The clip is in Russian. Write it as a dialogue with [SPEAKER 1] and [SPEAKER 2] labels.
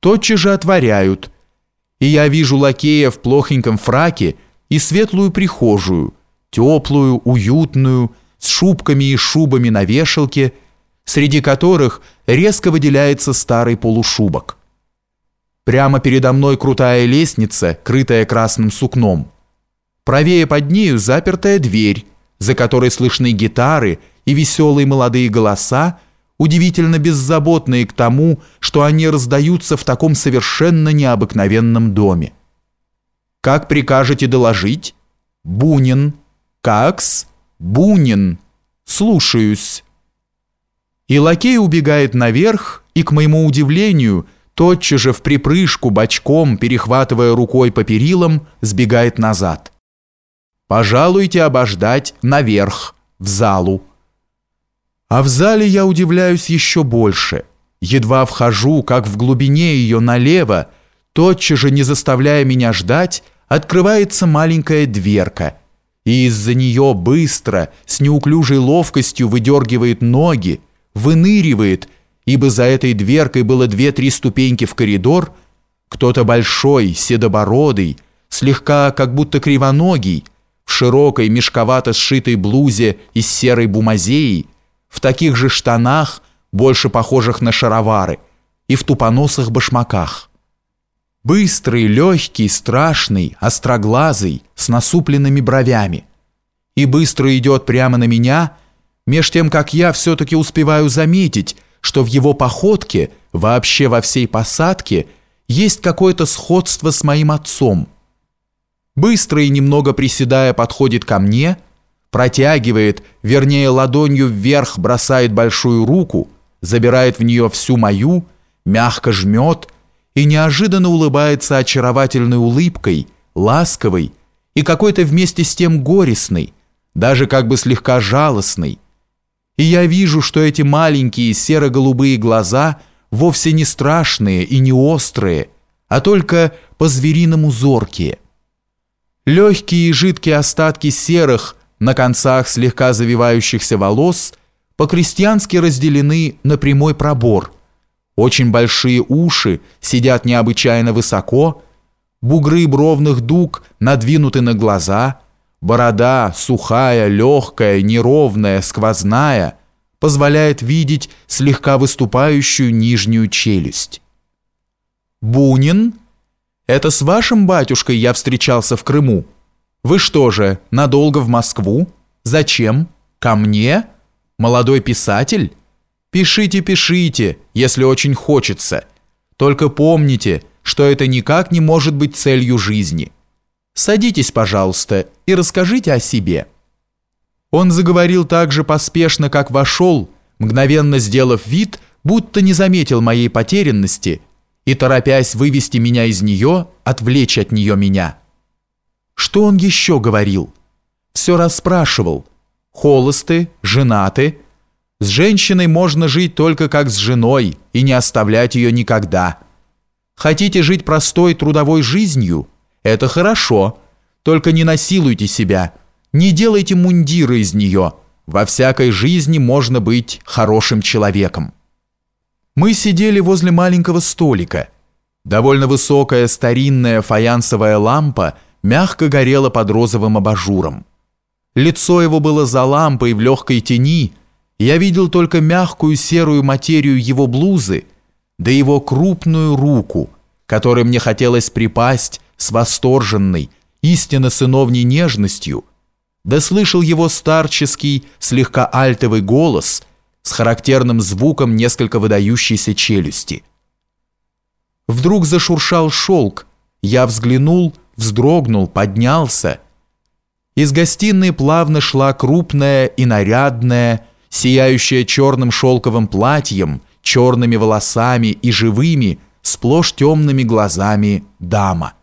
[SPEAKER 1] тотчас же отворяют, и я вижу лакея в плохеньком фраке и светлую прихожую, теплую, уютную, с шубками и шубами на вешалке, среди которых резко выделяется старый полушубок. Прямо передо мной крутая лестница, крытая красным сукном. Правее под нею запертая дверь, за которой слышны гитары и веселые молодые голоса, удивительно беззаботные к тому, что они раздаются в таком совершенно необыкновенном доме. «Как прикажете доложить?» «Бунин». «Какс?» «Бунин». «Слушаюсь». И лакей убегает наверх, и, к моему удивлению, тотчас же в припрыжку бочком, перехватывая рукой по перилам, сбегает назад. «Пожалуйте обождать наверх, в залу». А в зале я удивляюсь еще больше. Едва вхожу, как в глубине ее налево, тотчас же, не заставляя меня ждать, открывается маленькая дверка, и из-за нее быстро, с неуклюжей ловкостью выдергивает ноги, выныривает, ибо за этой дверкой было две-три ступеньки в коридор, кто-то большой, седобородый, слегка как будто кривоногий, в широкой мешковато сшитой блузе из серой бумазеи, в таких же штанах, больше похожих на шаровары, и в тупоносых башмаках. Быстрый, легкий, страшный, остроглазый, с насупленными бровями. И быстро идет прямо на меня, меж тем, как я все-таки успеваю заметить, что в его походке, вообще во всей посадке, есть какое-то сходство с моим отцом. Быстро и немного приседая подходит ко мне – протягивает, вернее ладонью вверх бросает большую руку, забирает в нее всю мою, мягко жмет и неожиданно улыбается очаровательной улыбкой, ласковой и какой-то вместе с тем горестной, даже как бы слегка жалостной. И я вижу, что эти маленькие серо-голубые глаза вовсе не страшные и не острые, а только по-звериному зоркие. Легкие и жидкие остатки серых, на концах слегка завивающихся волос по-крестьянски разделены на прямой пробор. Очень большие уши сидят необычайно высоко, бугры бровных дуг надвинуты на глаза, борода сухая, легкая, неровная, сквозная, позволяет видеть слегка выступающую нижнюю челюсть. «Бунин? Это с вашим батюшкой я встречался в Крыму?» Вы что же, надолго в Москву? Зачем? Ко мне? Молодой писатель? Пишите, пишите, если очень хочется. Только помните, что это никак не может быть целью жизни. Садитесь, пожалуйста, и расскажите о себе». Он заговорил так же поспешно, как вошел, мгновенно сделав вид, будто не заметил моей потерянности и, торопясь вывести меня из нее, отвлечь от нее меня. Что он еще говорил? Все расспрашивал. Холосты, женаты. С женщиной можно жить только как с женой и не оставлять ее никогда. Хотите жить простой трудовой жизнью? Это хорошо. Только не насилуйте себя. Не делайте мундиры из нее. Во всякой жизни можно быть хорошим человеком. Мы сидели возле маленького столика. Довольно высокая старинная фаянсовая лампа – мягко горело под розовым абажуром. Лицо его было за лампой в легкой тени, я видел только мягкую серую материю его блузы, да его крупную руку, которой мне хотелось припасть с восторженной, истинно сыновней нежностью, да слышал его старческий, слегка альтовый голос с характерным звуком несколько выдающейся челюсти. Вдруг зашуршал шелк, я взглянул — вздрогнул, поднялся. Из гостиной плавно шла крупная и нарядная, сияющая черным шелковым платьем, черными волосами и живыми, сплошь темными глазами дама.